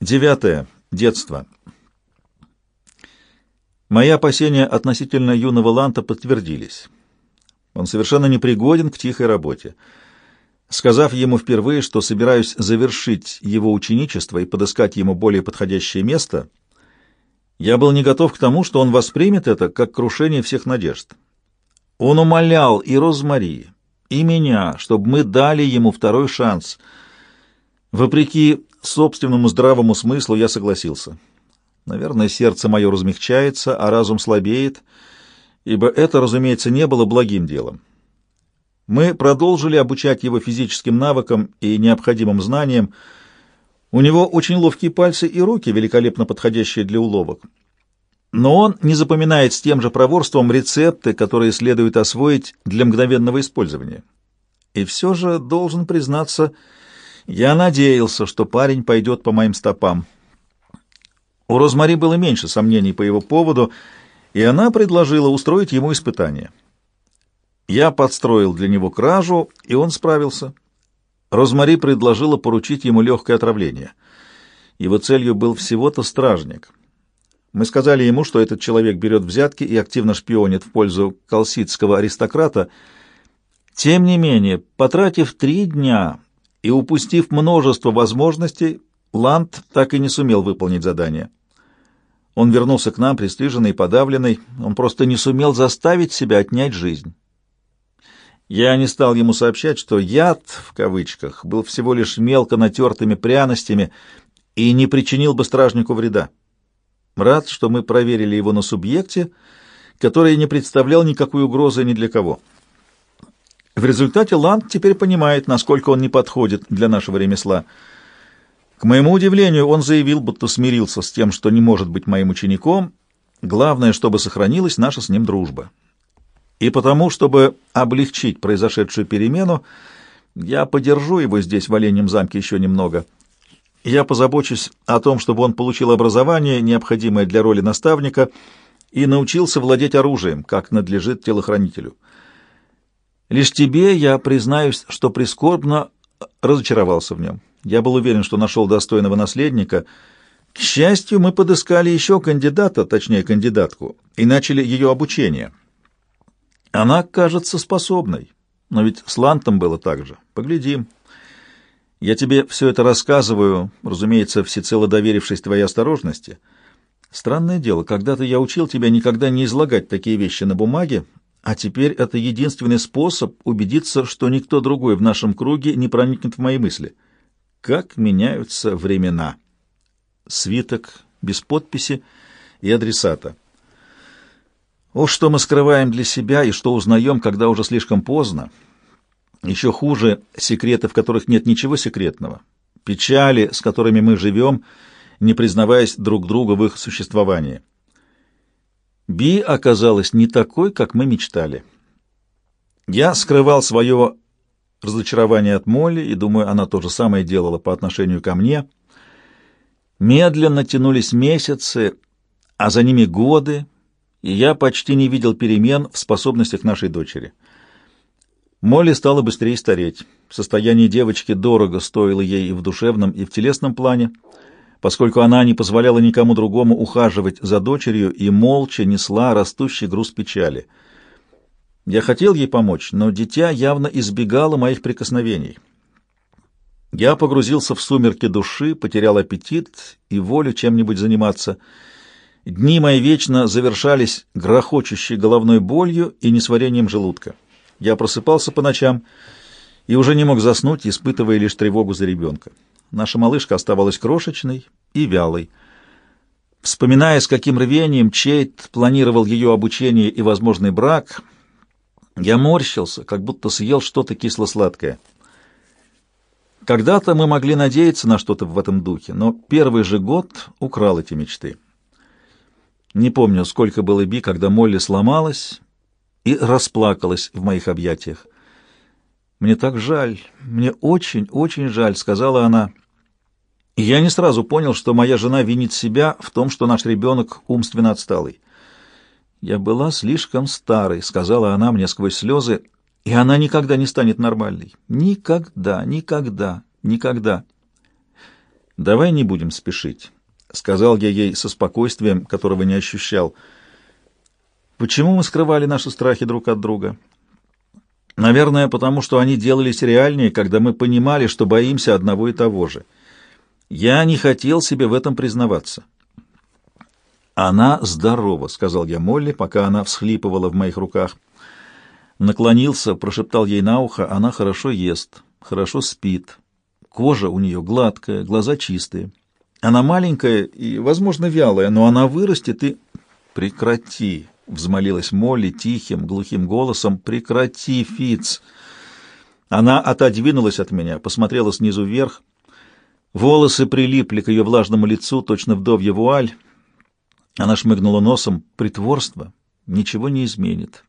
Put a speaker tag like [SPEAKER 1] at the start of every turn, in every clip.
[SPEAKER 1] Девятое. Детство. Мои опасения относительно юного Ланта подтвердились. Он совершенно непригоден к тихой работе. Сказав ему впервые, что собираюсь завершить его ученичество и подыскать ему более подходящее место, я был не готов к тому, что он воспримет это как крушение всех надежд. Он умолял и Розмари, и меня, чтобы мы дали ему второй шанс. Вопреки собственному здравому смыслу я согласился. Наверное, сердце мое размягчается, а разум слабеет, ибо это, разумеется, не было благим делом. Мы продолжили обучать его физическим навыкам и необходимым знаниям. У него очень ловкие пальцы и руки, великолепно подходящие для уловок. Но он не запоминает с тем же проворством рецепты, которые следует освоить для мгновенного использования. И все же, должен признаться, я надеялся, что парень пойдет по моим стопам. У Розмари было меньше сомнений по его поводу, и она предложила устроить ему испытание. Я подстроил для него кражу, и он справился. Розмари предложила поручить ему легкое отравление. Его целью был всего-то стражник. Мы сказали ему, что этот человек берет взятки и активно шпионит в пользу колсидского аристократа. Тем не менее, потратив три дня и упустив множество возможностей, Ланд так и не сумел выполнить задание. Он вернулся к нам, пристыженный и подавленный. Он просто не сумел заставить себя отнять жизнь. Я не стал ему сообщать, что «яд» в кавычках был всего лишь мелко натертыми пряностями и не причинил бы стражнику вреда. Рад, что мы проверили его на субъекте, который не представлял никакой угрозы ни для кого. В результате Ланд теперь понимает, насколько он не подходит для нашего ремесла. К моему удивлению, он заявил, будто смирился с тем, что не может быть моим учеником. Главное, чтобы сохранилась наша с ним дружба. И потому, чтобы облегчить произошедшую перемену, я подержу его здесь, в Оленьем замке, еще немного. Я позабочусь о том, чтобы он получил образование, необходимое для роли наставника, и научился владеть оружием, как надлежит телохранителю. Лишь тебе я признаюсь, что прискорбно разочаровался в нем. Я был уверен, что нашел достойного наследника. К счастью, мы подыскали еще кандидата, точнее кандидатку, и начали ее обучение. Она кажется способной, но ведь с Лантом было так же. Поглядим. Я тебе все это рассказываю, разумеется, всецело доверившись твоей осторожности. Странное дело, когда-то я учил тебя никогда не излагать такие вещи на бумаге, а теперь это единственный способ убедиться, что никто другой в нашем круге не проникнет в мои мысли. Как меняются времена. Свиток без подписи и адресата. О, что мы скрываем для себя и что узнаем, когда уже слишком поздно. Еще хуже секреты, в которых нет ничего секретного. Печали, с которыми мы живем, не признаваясь друг другу в их существовании. Би оказалась не такой, как мы мечтали. Я скрывал свое разочарование от Молли, и, думаю, она то же самое делала по отношению ко мне. Медленно тянулись месяцы, а за ними годы, и я почти не видел перемен в способностях нашей дочери. Молли стала быстрее стареть. Состояние девочки дорого стоило ей и в душевном, и в телесном плане — поскольку она не позволяла никому другому ухаживать за дочерью и молча несла растущий груз печали. Я хотел ей помочь, но дитя явно избегало моих прикосновений. Я погрузился в сумерки души, потерял аппетит и волю чем-нибудь заниматься. Дни мои вечно завершались грохочущей головной болью и несварением желудка. Я просыпался по ночам и уже не мог заснуть, испытывая лишь тревогу за ребенка. Наша малышка оставалась крошечной и вялой. Вспоминая, с каким рвением Чейт планировал ее обучение и возможный брак, я морщился, как будто съел что-то кисло-сладкое. Когда-то мы могли надеяться на что-то в этом духе, но первый же год украл эти мечты. Не помню, сколько было Би, когда Молли сломалась и расплакалась в моих объятиях. «Мне так жаль, мне очень-очень жаль», — сказала она, я не сразу понял, что моя жена винит себя в том, что наш ребенок умственно отсталый. «Я была слишком старой», — сказала она мне сквозь слезы, — «и она никогда не станет нормальной. Никогда, никогда, никогда». «Давай не будем спешить», — сказал я ей со спокойствием, которого не ощущал. «Почему мы скрывали наши страхи друг от друга?» «Наверное, потому что они делались реальнее, когда мы понимали, что боимся одного и того же. Я не хотел себе в этом признаваться». «Она здорова», — сказал я Молли, пока она всхлипывала в моих руках. Наклонился, прошептал ей на ухо, она хорошо ест, хорошо спит. Кожа у нее гладкая, глаза чистые. Она маленькая и, возможно, вялая, но она вырастет и... Прекрати, взмолилась Молли тихим, глухим голосом. Прекрати, Фиц. Она отодвинулась от меня, посмотрела снизу вверх. Волосы прилипли к ее влажному лицу, точно вдовья вуаль. Она шмыгнула носом. Притворство ничего не изменит.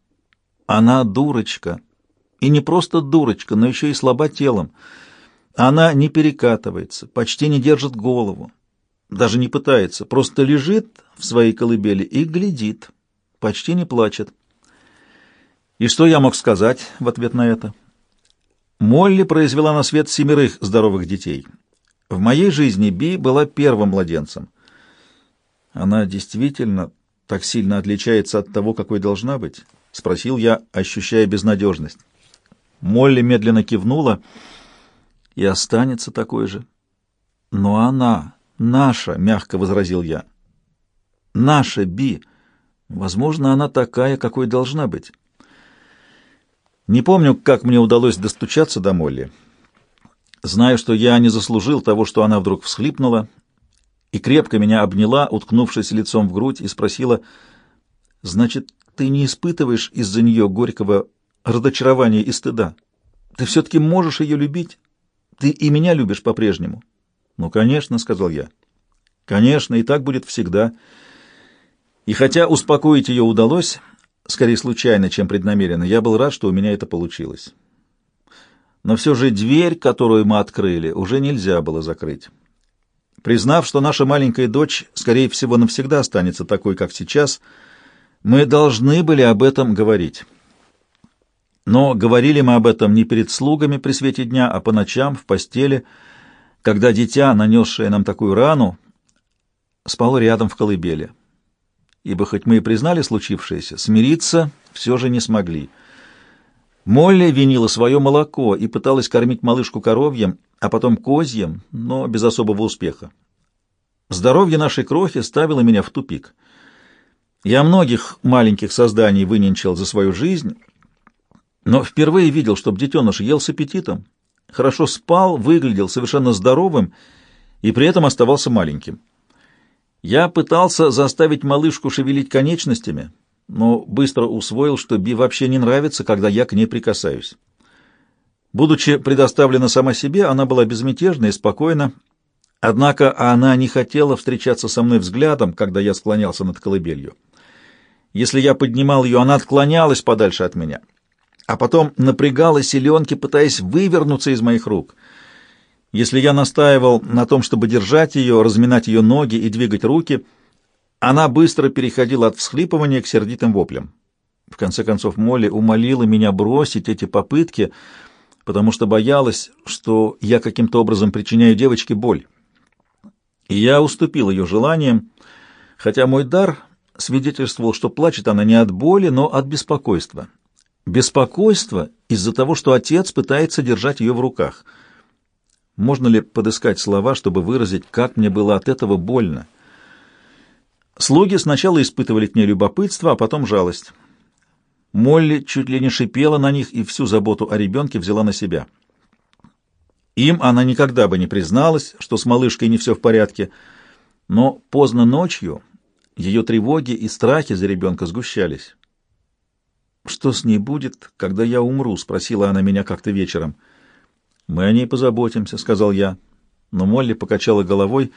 [SPEAKER 1] Она дурочка. И не просто дурочка, но еще и слаба телом. Она не перекатывается, почти не держит голову, даже не пытается, просто лежит в своей колыбели и глядит, почти не плачет. И что я мог сказать в ответ на это? Молли произвела на свет семерых здоровых детей. В моей жизни Би была первым младенцем. Она действительно так сильно отличается от того, какой должна быть? — спросил я, ощущая безнадежность. Молли медленно кивнула — и останется такой же. Но она наша, мягко возразил я. Наша Би. Возможно, она такая, какой должна быть. Не помню, как мне удалось достучаться до Молли. Знаю, что я не заслужил того, что она вдруг всхлипнула и крепко меня обняла, уткнувшись лицом в грудь, и спросила, «Значит, ты не испытываешь из-за нее горького разочарования и стыда? Ты все-таки можешь ее любить?» Ты и меня любишь по-прежнему? Ну, конечно, сказал я. Конечно, и так будет всегда. И хотя успокоить ее удалось, скорее случайно, чем преднамеренно, я был рад, что у меня это получилось. Но все же дверь, которую мы открыли, уже нельзя было закрыть. Признав, что наша маленькая дочь, скорее всего, навсегда останется такой, как сейчас, мы должны были об этом говорить. Но говорили мы об этом не перед слугами при свете дня, а по ночам в постели, когда дитя, нанесшее нам такую рану, спало рядом в колыбели. Ибо хоть мы и признали случившееся, смириться все же не смогли. Молли винила свое молоко и пыталась кормить малышку коровьем, а потом козьем, но без особого успеха. Здоровье нашей крохи ставило меня в тупик. Я многих маленьких созданий выненчил за свою жизнь, но впервые видел, чтобы детеныш ел с аппетитом, хорошо спал, выглядел совершенно здоровым и при этом оставался маленьким. Я пытался заставить малышку шевелить конечностями, но быстро усвоил, что Би вообще не нравится, когда я к ней прикасаюсь. Будучи предоставлена сама себе, она была безмятежна и спокойна, однако она не хотела встречаться со мной взглядом, когда я склонялся над колыбелью. Если я поднимал ее, она отклонялась подальше от меня — а потом напрягала селенки, пытаясь вывернуться из моих рук. Если я настаивал на том, чтобы держать ее, разминать ее ноги и двигать руки, она быстро переходила от всхлипывания к сердитым воплям. В конце концов, Молли умолила меня бросить эти попытки, потому что боялась, что я каким-то образом причиняю девочке боль. И я уступил ее желаниям, хотя мой дар свидетельствовал, что плачет она не от боли, но от беспокойства. Беспокойство из-за того, что отец пытается держать ее в руках. Можно ли подыскать слова, чтобы выразить, как мне было от этого больно? Слуги сначала испытывали к ней любопытство, а потом жалость. Молли чуть ли не шипела на них и всю заботу о ребенке взяла на себя. Им она никогда бы не призналась, что с малышкой не все в порядке, но поздно ночью ее тревоги и страхи за ребенка сгущались. «Что с ней будет, когда я умру?» — спросила она меня как-то вечером. «Мы о ней позаботимся», — сказал я. Но Молли покачала головой.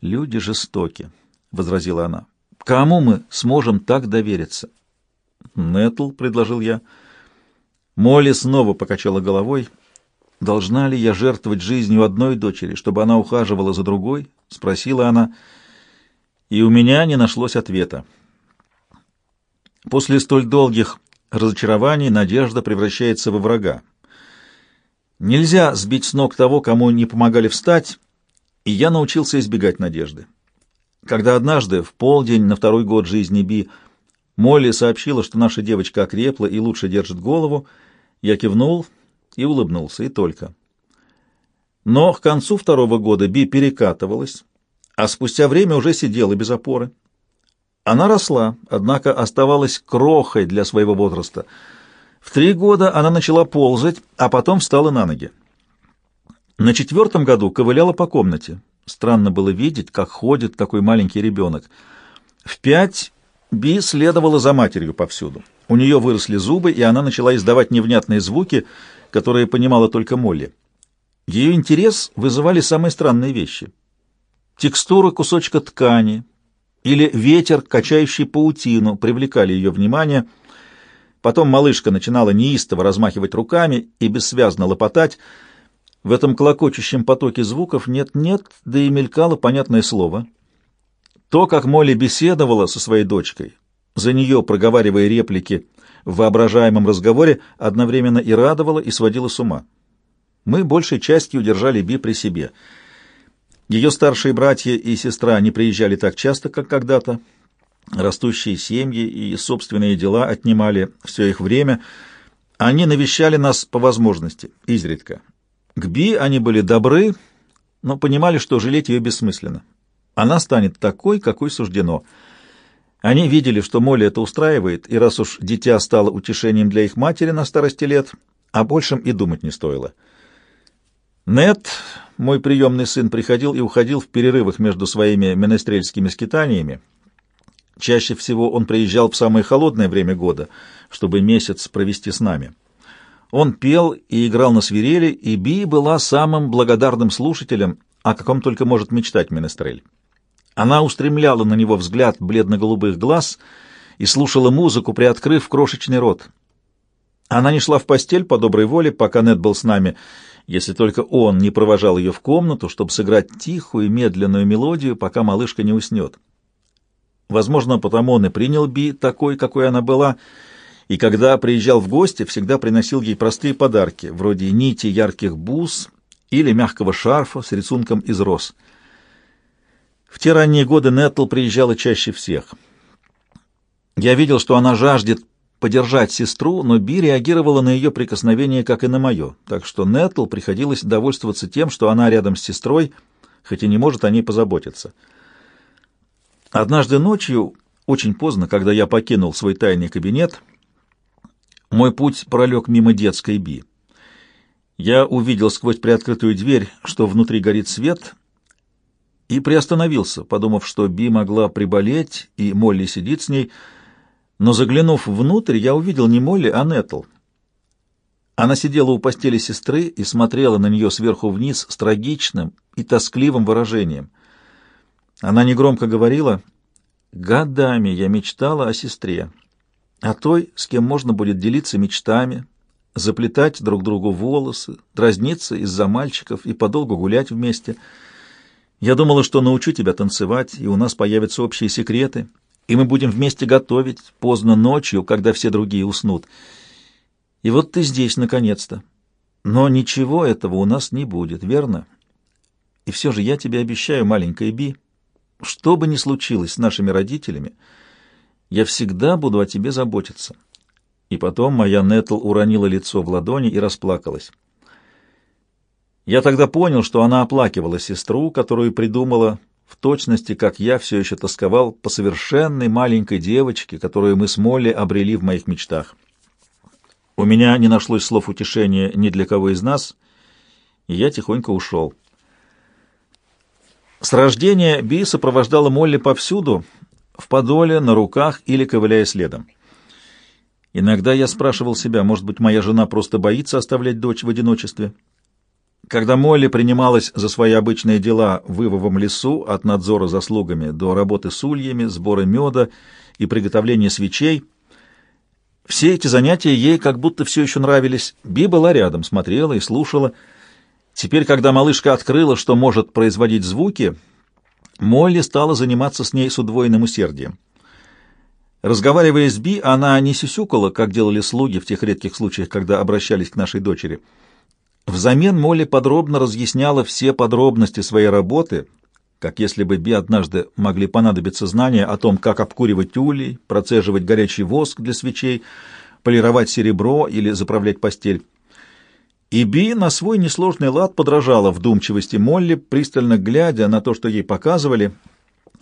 [SPEAKER 1] «Люди жестоки», — возразила она. «Кому мы сможем так довериться?» «Нетл», — предложил я. Молли снова покачала головой. «Должна ли я жертвовать жизнью одной дочери, чтобы она ухаживала за другой?» — спросила она. И у меня не нашлось ответа. После столь долгих разочарований надежда превращается во врага. Нельзя сбить с ног того, кому не помогали встать, и я научился избегать надежды. Когда однажды, в полдень на второй год жизни Би, Молли сообщила, что наша девочка окрепла и лучше держит голову, я кивнул и улыбнулся, и только. Но к концу второго года Би перекатывалась, а спустя время уже сидела без опоры. Она росла, однако оставалась крохой для своего возраста. В три года она начала ползать, а потом встала на ноги. На четвертом году ковыляла по комнате. Странно было видеть, как ходит такой маленький ребенок. В пять Би следовала за матерью повсюду. У нее выросли зубы, и она начала издавать невнятные звуки, которые понимала только Молли. Ее интерес вызывали самые странные вещи. Текстура кусочка ткани или ветер, качающий паутину, привлекали ее внимание. Потом малышка начинала неистово размахивать руками и бессвязно лопотать. В этом клокочущем потоке звуков нет-нет, да и мелькало понятное слово. То, как Молли беседовала со своей дочкой, за нее проговаривая реплики в воображаемом разговоре, одновременно и радовало, и сводило с ума. Мы большей частью держали Би при себе. Ее старшие братья и сестра не приезжали так часто, как когда-то. Растущие семьи и собственные дела отнимали все их время. Они навещали нас по возможности, изредка. К Би они были добры, но понимали, что жалеть ее бессмысленно. Она станет такой, какой суждено. Они видели, что Молли это устраивает, и раз уж дитя стало утешением для их матери на старости лет, о большем и думать не стоило. Нет, мой приемный сын, приходил и уходил в перерывах между своими менестрельскими скитаниями. Чаще всего он приезжал в самое холодное время года, чтобы месяц провести с нами. Он пел и играл на свирели, и Би была самым благодарным слушателем, о каком только может мечтать Менестрель. Она устремляла на него взгляд бледно-голубых глаз и слушала музыку, приоткрыв крошечный рот. Она не шла в постель по доброй воле, пока Нед был с нами, если только он не провожал ее в комнату, чтобы сыграть тихую, медленную мелодию, пока малышка не уснет. Возможно, потому он и принял Би такой, какой она была, и когда приезжал в гости, всегда приносил ей простые подарки, вроде нити ярких бус или мягкого шарфа с рисунком из роз. В те ранние годы Неттл приезжала чаще всех. Я видел, что она жаждет подержать сестру, но Би реагировала на ее прикосновение, как и на мое, так что Нетл приходилось довольствоваться тем, что она рядом с сестрой, хоть и не может о ней позаботиться. Однажды ночью, очень поздно, когда я покинул свой тайный кабинет, мой путь пролег мимо детской Би. Я увидел сквозь приоткрытую дверь, что внутри горит свет, и приостановился, подумав, что Би могла приболеть, и Молли сидит с ней, — но заглянув внутрь, я увидел не Молли, а Нетл. Она сидела у постели сестры и смотрела на нее сверху вниз с трагичным и тоскливым выражением. Она негромко говорила, «Годами я мечтала о сестре, о той, с кем можно будет делиться мечтами, заплетать друг другу волосы, дразниться из-за мальчиков и подолгу гулять вместе. Я думала, что научу тебя танцевать, и у нас появятся общие секреты» и мы будем вместе готовить поздно ночью, когда все другие уснут. И вот ты здесь, наконец-то. Но ничего этого у нас не будет, верно? И все же я тебе обещаю, маленькая Би, что бы ни случилось с нашими родителями, я всегда буду о тебе заботиться. И потом моя Нетл уронила лицо в ладони и расплакалась. Я тогда понял, что она оплакивала сестру, которую придумала в точности, как я все еще тосковал по совершенной маленькой девочке, которую мы с Молли обрели в моих мечтах. У меня не нашлось слов утешения ни для кого из нас, и я тихонько ушел. С рождения Би сопровождала Молли повсюду, в подоле, на руках или ковыляя следом. Иногда я спрашивал себя, может быть, моя жена просто боится оставлять дочь в одиночестве. Когда Молли принималась за свои обычные дела в Ивовом лесу, от надзора за слугами до работы с ульями, сбора меда и приготовления свечей, все эти занятия ей как будто все еще нравились. Би была рядом, смотрела и слушала. Теперь, когда малышка открыла, что может производить звуки, Молли стала заниматься с ней с удвоенным усердием. Разговаривая с Би, она не сюсюкала, как делали слуги в тех редких случаях, когда обращались к нашей дочери — Взамен Молли подробно разъясняла все подробности своей работы, как если бы Би однажды могли понадобиться знания о том, как обкуривать улей, процеживать горячий воск для свечей, полировать серебро или заправлять постель. И Би на свой несложный лад подражала вдумчивости Молли, пристально глядя на то, что ей показывали,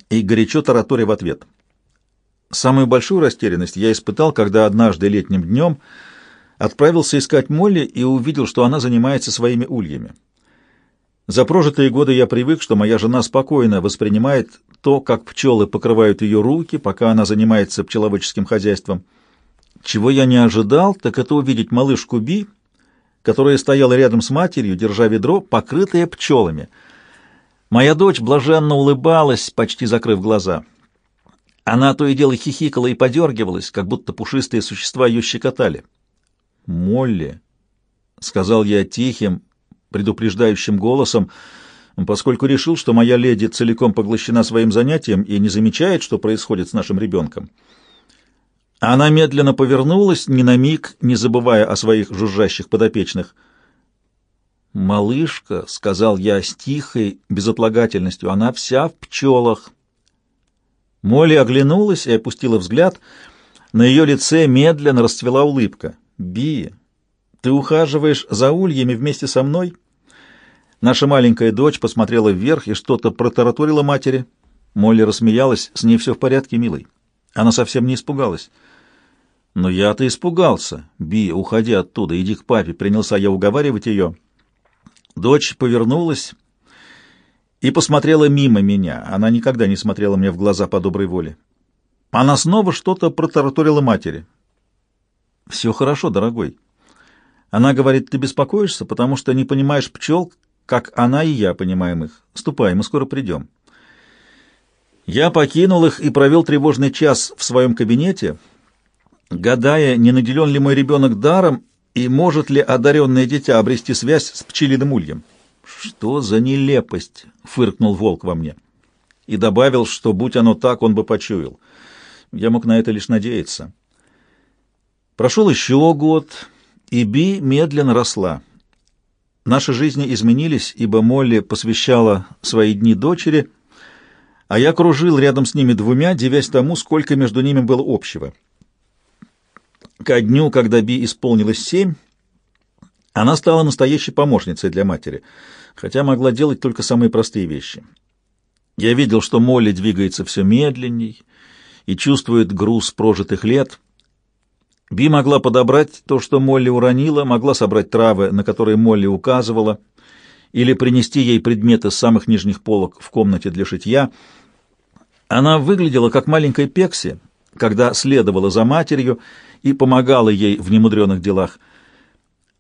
[SPEAKER 1] и горячо тараторя в ответ. Самую большую растерянность я испытал, когда однажды летним днем отправился искать Молли и увидел, что она занимается своими ульями. За прожитые годы я привык, что моя жена спокойно воспринимает то, как пчелы покрывают ее руки, пока она занимается пчеловодческим хозяйством. Чего я не ожидал, так это увидеть малышку Би, которая стояла рядом с матерью, держа ведро, покрытое пчелами. Моя дочь блаженно улыбалась, почти закрыв глаза. Она то и дело хихикала и подергивалась, как будто пушистые существа ее щекотали. «Молли», — сказал я тихим, предупреждающим голосом, поскольку решил, что моя леди целиком поглощена своим занятием и не замечает, что происходит с нашим ребенком. Она медленно повернулась, ни на миг не забывая о своих жужжащих подопечных. «Малышка», — сказал я с тихой безотлагательностью, — «она вся в пчелах». Молли оглянулась и опустила взгляд. На ее лице медленно расцвела улыбка. «Би, ты ухаживаешь за ульями вместе со мной?» Наша маленькая дочь посмотрела вверх и что-то протараторила матери. Молли рассмеялась. «С ней все в порядке, милый». Она совсем не испугалась. «Но я-то испугался. Би, уходи оттуда, иди к папе», — принялся я уговаривать ее. Дочь повернулась и посмотрела мимо меня. Она никогда не смотрела мне в глаза по доброй воле. Она снова что-то протараторила матери. «Все хорошо, дорогой». Она говорит, ты беспокоишься, потому что не понимаешь пчел, как она и я понимаем их. Ступай, мы скоро придем. Я покинул их и провел тревожный час в своем кабинете, гадая, не наделен ли мой ребенок даром и может ли одаренное дитя обрести связь с пчелиным ульем. «Что за нелепость!» — фыркнул волк во мне. И добавил, что, будь оно так, он бы почуял. Я мог на это лишь надеяться. Прошел еще год, и Би медленно росла. Наши жизни изменились, ибо Молли посвящала свои дни дочери, а я кружил рядом с ними двумя, девясь тому, сколько между ними было общего. Ко дню, когда Би исполнилось семь, она стала настоящей помощницей для матери, хотя могла делать только самые простые вещи. Я видел, что Молли двигается все медленней и чувствует груз прожитых лет. Би могла подобрать то, что Молли уронила, могла собрать травы, на которые Молли указывала, или принести ей предметы с самых нижних полок в комнате для шитья. Она выглядела как маленькая Пекси, когда следовала за матерью и помогала ей в немудреных делах.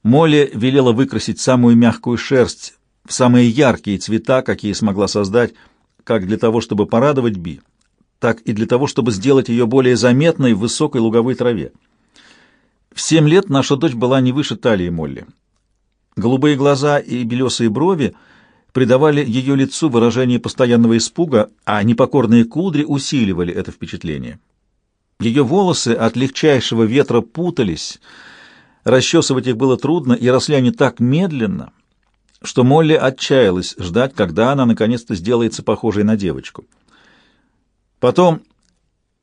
[SPEAKER 1] Молли велела выкрасить самую мягкую шерсть в самые яркие цвета, какие смогла создать, как для того, чтобы порадовать Би, так и для того, чтобы сделать ее более заметной в высокой луговой траве. В семь лет наша дочь была не выше талии Молли. Голубые глаза и белесые брови придавали ее лицу выражение постоянного испуга, а непокорные кудри усиливали это впечатление. Ее волосы от легчайшего ветра путались, расчесывать их было трудно, и росли они так медленно, что Молли отчаялась ждать, когда она наконец-то сделается похожей на девочку. Потом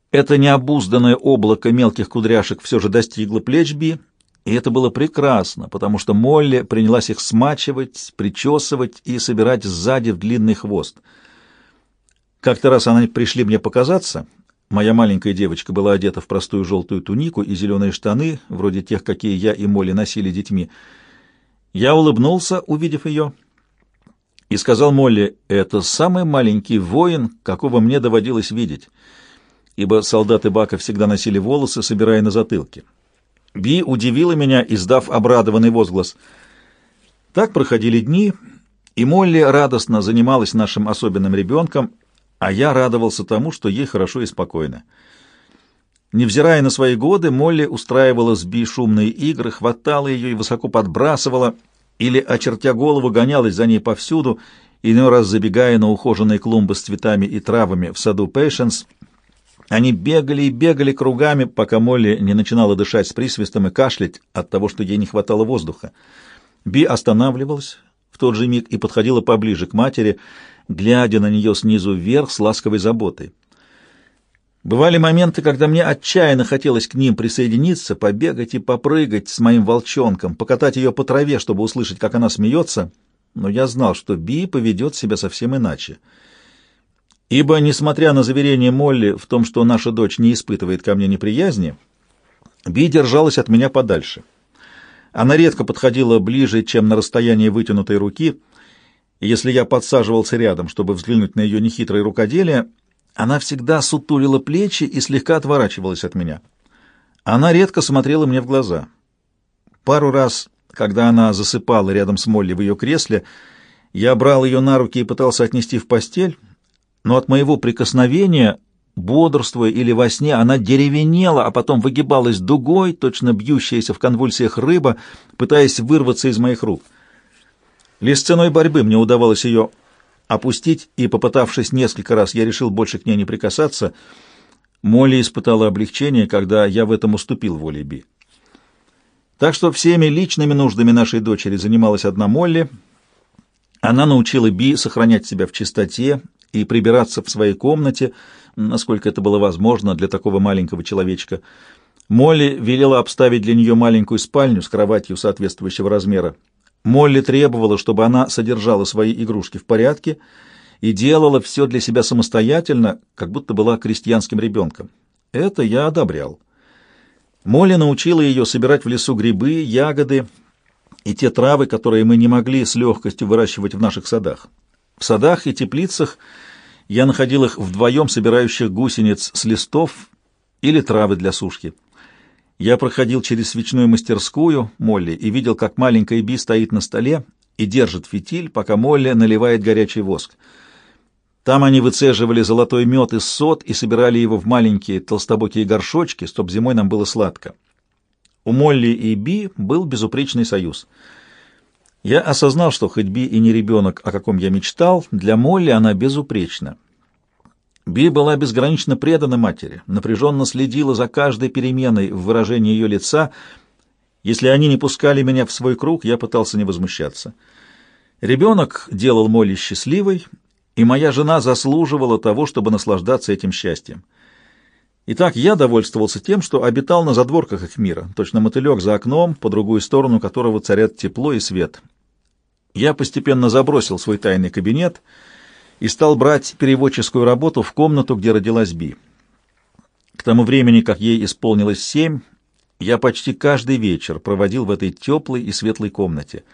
[SPEAKER 1] это необузданное облако мелких кудряшек все же достигло плеч Би, и это было прекрасно, потому что Молли принялась их смачивать, причесывать и собирать сзади в длинный хвост. Как-то раз они пришли мне показаться. Моя маленькая девочка была одета в простую желтую тунику и зеленые штаны, вроде тех, какие я и Молли носили детьми. Я улыбнулся, увидев ее, и сказал Молли, «Это самый маленький воин, какого мне доводилось видеть» ибо солдаты Бака всегда носили волосы, собирая на затылке. Би удивила меня, издав обрадованный возглас. Так проходили дни, и Молли радостно занималась нашим особенным ребенком, а я радовался тому, что ей хорошо и спокойно. Невзирая на свои годы, Молли устраивала с Би шумные игры, хватала ее и высоко подбрасывала, или, очертя голову, гонялась за ней повсюду, иной раз забегая на ухоженные клумбы с цветами и травами в саду Пейшенс — они бегали и бегали кругами, пока Молли не начинала дышать с присвистом и кашлять от того, что ей не хватало воздуха. Би останавливалась в тот же миг и подходила поближе к матери, глядя на нее снизу вверх с ласковой заботой. Бывали моменты, когда мне отчаянно хотелось к ним присоединиться, побегать и попрыгать с моим волчонком, покатать ее по траве, чтобы услышать, как она смеется, но я знал, что Би поведет себя совсем иначе. Ибо, несмотря на заверение Молли в том, что наша дочь не испытывает ко мне неприязни, Би держалась от меня подальше. Она редко подходила ближе, чем на расстояние вытянутой руки, и если я подсаживался рядом, чтобы взглянуть на ее нехитрое рукоделие, она всегда сутулила плечи и слегка отворачивалась от меня. Она редко смотрела мне в глаза. Пару раз, когда она засыпала рядом с Молли в ее кресле, я брал ее на руки и пытался отнести в постель, но от моего прикосновения, бодрствуя или во сне, она деревенела, а потом выгибалась дугой, точно бьющаяся в конвульсиях рыба, пытаясь вырваться из моих рук. Лишь ценой борьбы мне удавалось ее опустить, и, попытавшись несколько раз, я решил больше к ней не прикасаться. Молли испытала облегчение, когда я в этом уступил воле Би. Так что всеми личными нуждами нашей дочери занималась одна Молли. Она научила Би сохранять себя в чистоте и прибираться в своей комнате, насколько это было возможно для такого маленького человечка. Молли велела обставить для нее маленькую спальню с кроватью соответствующего размера. Молли требовала, чтобы она содержала свои игрушки в порядке и делала все для себя самостоятельно, как будто была крестьянским ребенком. Это я одобрял. Молли научила ее собирать в лесу грибы, ягоды и те травы, которые мы не могли с легкостью выращивать в наших садах. В садах и теплицах я находил их вдвоем собирающих гусениц с листов или травы для сушки. Я проходил через свечную мастерскую Молли и видел, как маленькая Би стоит на столе и держит фитиль, пока Молли наливает горячий воск. Там они выцеживали золотой мед из сот и собирали его в маленькие толстобокие горшочки, чтоб зимой нам было сладко. У Молли и Би был безупречный союз. Я осознал, что хоть Би и не ребенок, о каком я мечтал, для Молли она безупречна. Би была безгранично предана матери, напряженно следила за каждой переменой в выражении ее лица. Если они не пускали меня в свой круг, я пытался не возмущаться. Ребенок делал Молли счастливой, и моя жена заслуживала того, чтобы наслаждаться этим счастьем. Итак, я довольствовался тем, что обитал на задворках их мира, точно мотылек за окном, по другую сторону которого царят тепло и свет. Я постепенно забросил свой тайный кабинет — и стал брать переводческую работу в комнату, где родилась Би. К тому времени, как ей исполнилось семь, я почти каждый вечер проводил в этой теплой и светлой комнате.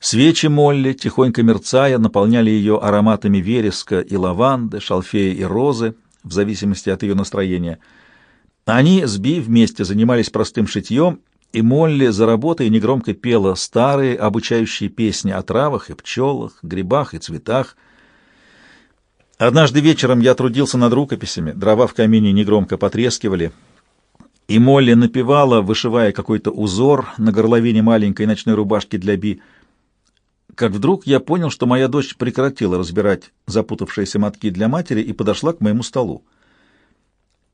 [SPEAKER 1] Свечи Молли, тихонько мерцая, наполняли ее ароматами вереска и лаванды, шалфея и розы, в зависимости от ее настроения. Они с Би вместе занимались простым шитьем, и Молли за работой негромко пела старые обучающие песни о травах и пчелах, грибах и цветах — Однажды вечером я трудился над рукописями, дрова в камине негромко потрескивали, и Молли напевала, вышивая какой-то узор на горловине маленькой ночной рубашки для Би. Как вдруг я понял, что моя дочь прекратила разбирать запутавшиеся мотки для матери и подошла к моему столу.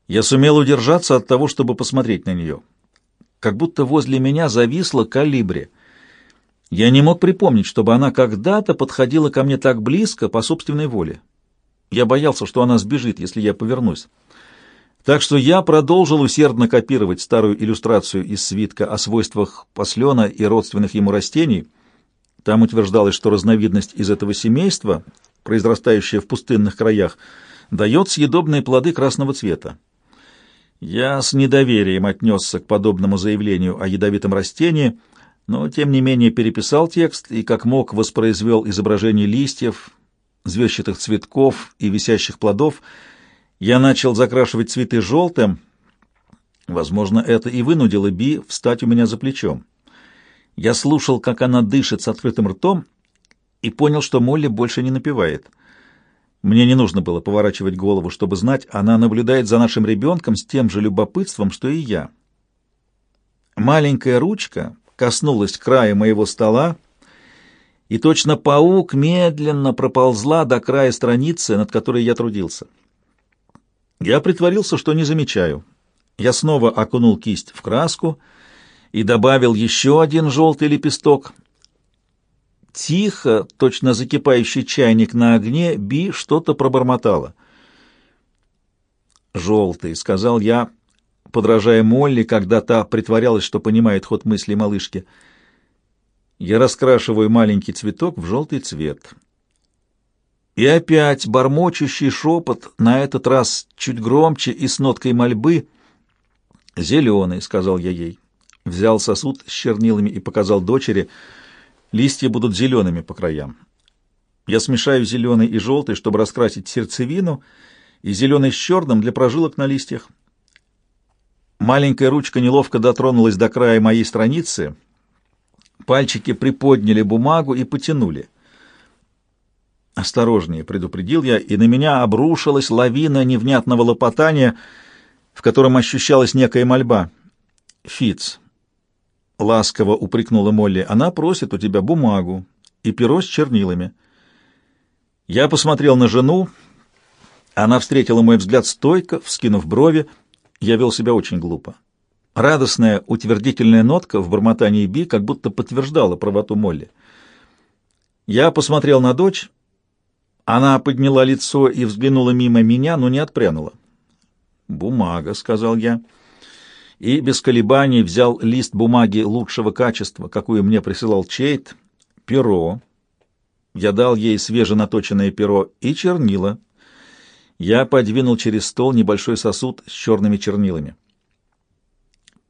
[SPEAKER 1] Я сумел удержаться от того, чтобы посмотреть на нее. Как будто возле меня зависла калибри. Я не мог припомнить, чтобы она когда-то подходила ко мне так близко по собственной воле. Я боялся, что она сбежит, если я повернусь. Так что я продолжил усердно копировать старую иллюстрацию из свитка о свойствах послена и родственных ему растений. Там утверждалось, что разновидность из этого семейства, произрастающая в пустынных краях, дает съедобные плоды красного цвета. Я с недоверием отнесся к подобному заявлению о ядовитом растении, но, тем не менее, переписал текст и, как мог, воспроизвел изображение листьев, звездчатых цветков и висящих плодов, я начал закрашивать цветы желтым. Возможно, это и вынудило Би встать у меня за плечом. Я слушал, как она дышит с открытым ртом, и понял, что Молли больше не напевает. Мне не нужно было поворачивать голову, чтобы знать, она наблюдает за нашим ребенком с тем же любопытством, что и я. Маленькая ручка коснулась края моего стола, и точно паук медленно проползла до края страницы, над которой я трудился. Я притворился, что не замечаю. Я снова окунул кисть в краску и добавил еще один желтый лепесток, Тихо, точно закипающий чайник на огне, Би что-то пробормотала. «Желтый», — сказал я, подражая Молли, когда та притворялась, что понимает ход мысли малышки. Я раскрашиваю маленький цветок в желтый цвет. И опять бормочущий шепот, на этот раз чуть громче и с ноткой мольбы. «Зеленый», — сказал я ей. Взял сосуд с чернилами и показал дочери. Листья будут зелеными по краям. Я смешаю зеленый и желтый, чтобы раскрасить сердцевину, и зеленый с черным для прожилок на листьях. Маленькая ручка неловко дотронулась до края моей страницы. Пальчики приподняли бумагу и потянули. «Осторожнее», — предупредил я, и на меня обрушилась лавина невнятного лопотания, в котором ощущалась некая мольба. «Фиц», — ласково упрекнула Молли, — «она просит у тебя бумагу и перо с чернилами». Я посмотрел на жену. Она встретила мой взгляд стойко, вскинув брови, — я вел себя очень глупо. Радостная утвердительная нотка в бормотании Би как будто подтверждала правоту Молли. Я посмотрел на дочь. Она подняла лицо и взглянула мимо меня, но не отпрянула. «Бумага», — сказал я, и без колебаний взял лист бумаги лучшего качества, какую мне присылал Чейт, перо. Я дал ей свеженаточенное перо и чернила — я подвинул через стол небольшой сосуд с черными чернилами.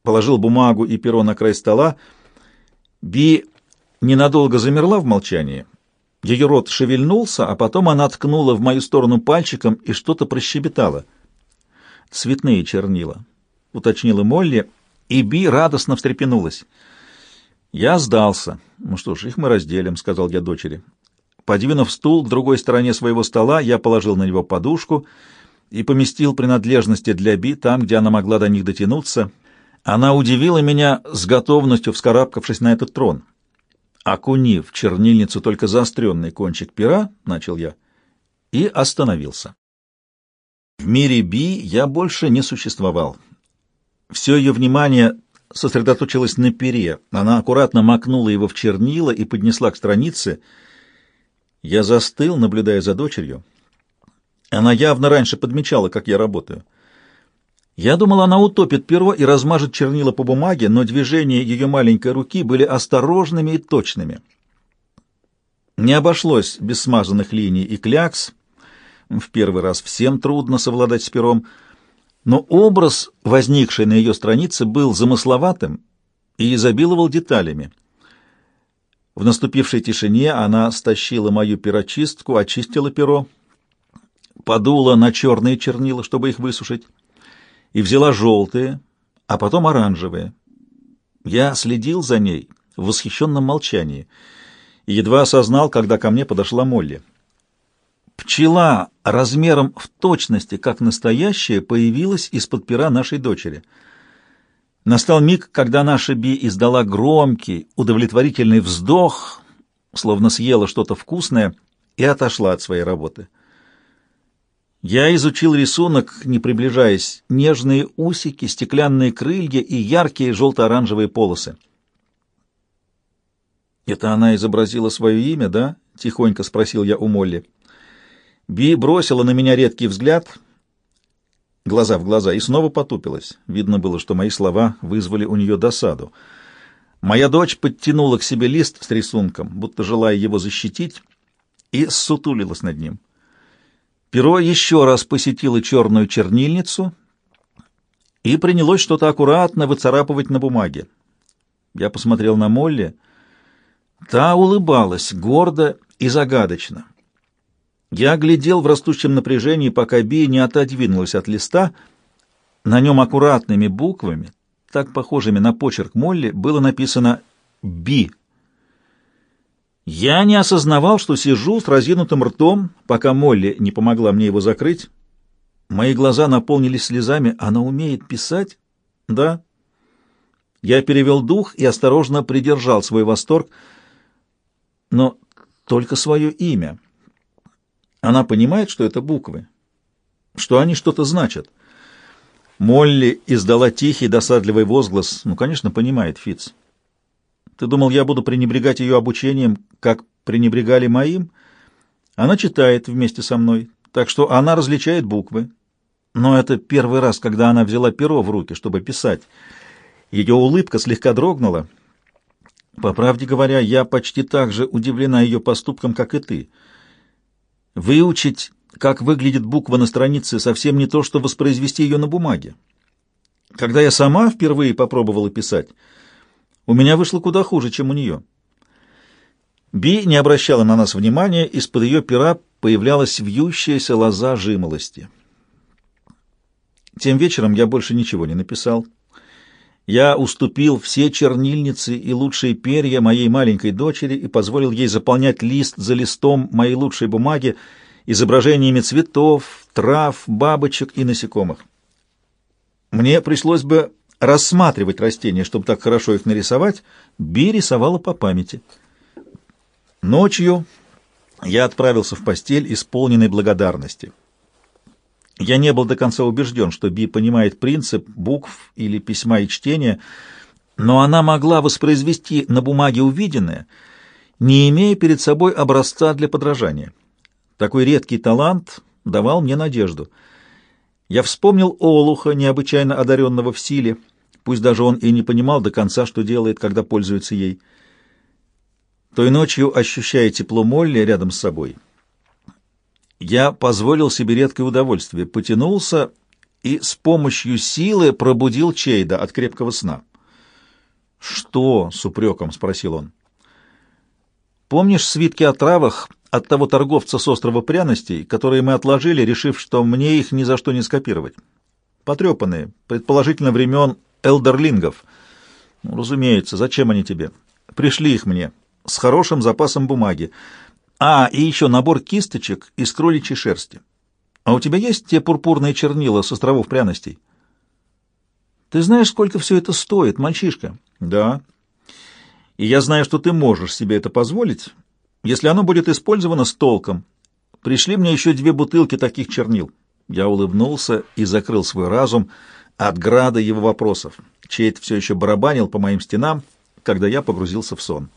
[SPEAKER 1] Положил бумагу и перо на край стола. Би ненадолго замерла в молчании. Ее рот шевельнулся, а потом она ткнула в мою сторону пальчиком и что-то прощебетала. «Цветные чернила», — уточнила Молли, и Би радостно встрепенулась. «Я сдался. Ну что ж, их мы разделим», — сказал я дочери. Подвинув стул к другой стороне своего стола, я положил на него подушку и поместил принадлежности для Би там, где она могла до них дотянуться. Она удивила меня с готовностью, вскарабкавшись на этот трон. Окунив чернильницу только заостренный кончик пера, начал я, и остановился. В мире Би я больше не существовал. Все ее внимание сосредоточилось на пере. Она аккуратно макнула его в чернила и поднесла к странице — я застыл, наблюдая за дочерью. Она явно раньше подмечала, как я работаю. Я думал, она утопит перо и размажет чернила по бумаге, но движения ее маленькой руки были осторожными и точными. Не обошлось без смазанных линий и клякс. В первый раз всем трудно совладать с пером, но образ, возникший на ее странице, был замысловатым и изобиловал деталями — в наступившей тишине она стащила мою перочистку, очистила перо, подула на черные чернила, чтобы их высушить, и взяла желтые, а потом оранжевые. Я следил за ней в восхищенном молчании и едва осознал, когда ко мне подошла Молли. Пчела размером в точности, как настоящая, появилась из-под пера нашей дочери — Настал миг, когда наша Би издала громкий, удовлетворительный вздох, словно съела что-то вкусное, и отошла от своей работы. Я изучил рисунок, не приближаясь, нежные усики, стеклянные крылья и яркие желто-оранжевые полосы. «Это она изобразила свое имя, да?» — тихонько спросил я у Молли. Би бросила на меня редкий взгляд — глаза в глаза, и снова потупилась. Видно было, что мои слова вызвали у нее досаду. Моя дочь подтянула к себе лист с рисунком, будто желая его защитить, и сутулилась над ним. Перо еще раз посетило черную чернильницу и принялось что-то аккуратно выцарапывать на бумаге. Я посмотрел на Молли. Та улыбалась гордо и загадочно. Я глядел в растущем напряжении, пока Би не отодвинулась от листа. На нем аккуратными буквами, так похожими на почерк Молли, было написано «Би». Я не осознавал, что сижу с разинутым ртом, пока Молли не помогла мне его закрыть. Мои глаза наполнились слезами. Она умеет писать? Да. Я перевел дух и осторожно придержал свой восторг, но только свое имя. Она понимает, что это буквы, что они что-то значат. Молли издала тихий, досадливый возглас. Ну, конечно, понимает Фиц. Ты думал, я буду пренебрегать ее обучением, как пренебрегали моим? Она читает вместе со мной, так что она различает буквы. Но это первый раз, когда она взяла перо в руки, чтобы писать. Ее улыбка слегка дрогнула. По правде говоря, я почти так же удивлена ее поступком, как и ты. Выучить, как выглядит буква на странице, совсем не то, что воспроизвести ее на бумаге. Когда я сама впервые попробовала писать, у меня вышло куда хуже, чем у нее. Би не обращала на нас внимания, из-под ее пера появлялась вьющаяся лоза жимолости. Тем вечером я больше ничего не написал. Я уступил все чернильницы и лучшие перья моей маленькой дочери и позволил ей заполнять лист за листом моей лучшей бумаги изображениями цветов, трав, бабочек и насекомых. Мне пришлось бы рассматривать растения, чтобы так хорошо их нарисовать, Би рисовала по памяти. Ночью я отправился в постель, исполненный благодарности. Я не был до конца убежден, что Би понимает принцип букв или письма и чтения, но она могла воспроизвести на бумаге увиденное, не имея перед собой образца для подражания. Такой редкий талант давал мне надежду. Я вспомнил Олуха, необычайно одаренного в силе, пусть даже он и не понимал до конца, что делает, когда пользуется ей. Той ночью, ощущая тепло Молли рядом с собой, — я позволил себе редкое удовольствие, потянулся и с помощью силы пробудил Чейда от крепкого сна. «Что?» — с упреком спросил он. «Помнишь свитки о травах от того торговца с острова пряностей, которые мы отложили, решив, что мне их ни за что не скопировать? Потрепанные, предположительно времен элдерлингов. Ну, разумеется, зачем они тебе? Пришли их мне, с хорошим запасом бумаги. А, и еще набор кисточек из кроличьей шерсти. А у тебя есть те пурпурные чернила с островов пряностей? Ты знаешь, сколько все это стоит, мальчишка? Да. И я знаю, что ты можешь себе это позволить, если оно будет использовано с толком. Пришли мне еще две бутылки таких чернил. Я улыбнулся и закрыл свой разум от града его вопросов. Чейт все еще барабанил по моим стенам, когда я погрузился в сон.